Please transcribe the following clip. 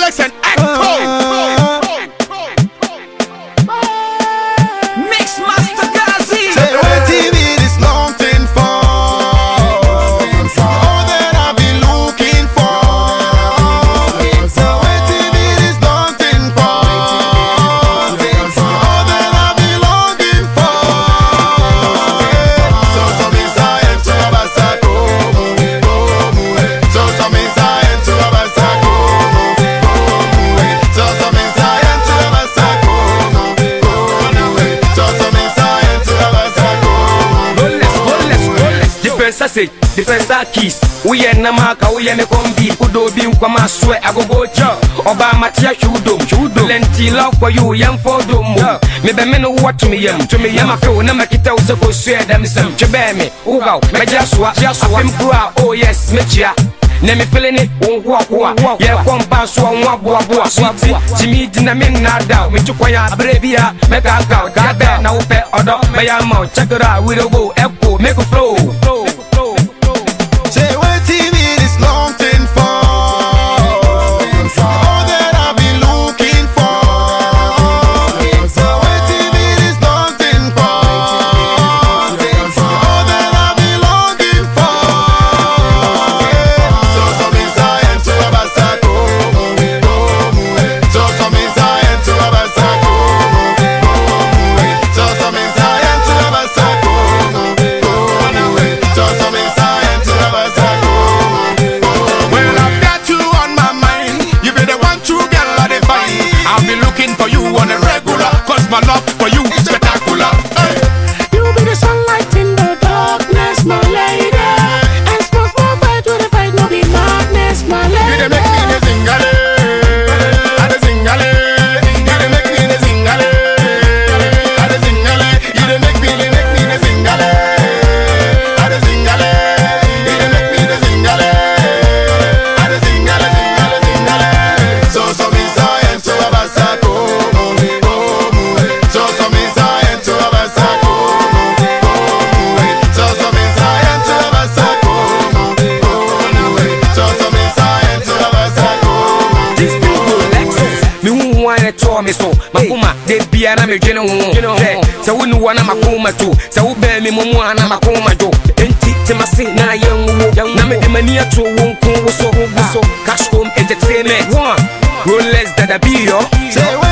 Rolex and Echo. Uh, Rolex. Different sausage, different star keys. Woyɛ nam aka woyɛ me kɔmbi wodɔ obi nkwama soɛ agogo kyɛ ɔba matea hwe wodom plenty love for you yɛmfa wodom mu mebɛ me no wowɔ tome yam na mafew na makita wo sɛ kɔsuɛ dɛm sɛm twebɛɛ me wohaw mɛgye asoa apem koro a oh yes mɛkyia na mefele ne wo nhoahoa yɛkɔ mpa so a wo aboaboa switi gyimi di na mennaadaw metwe kwan a berɛ bi a mɛkaakaw gabɛ na wopɛ ɔdɔ mɛyɛ ama wo kyɛkra wirego ɛko make flow for you on a regular. Cause my love wɔ me so makoma de bia na medwene ho sɛ sɛ wo nuwa na makoma to sɛ wobɛn me momu a na makoma dwo enti temase na yɛnwo na mede m'ani ato wo nko wo so cash home entertainment. Rollers dadabi yɔ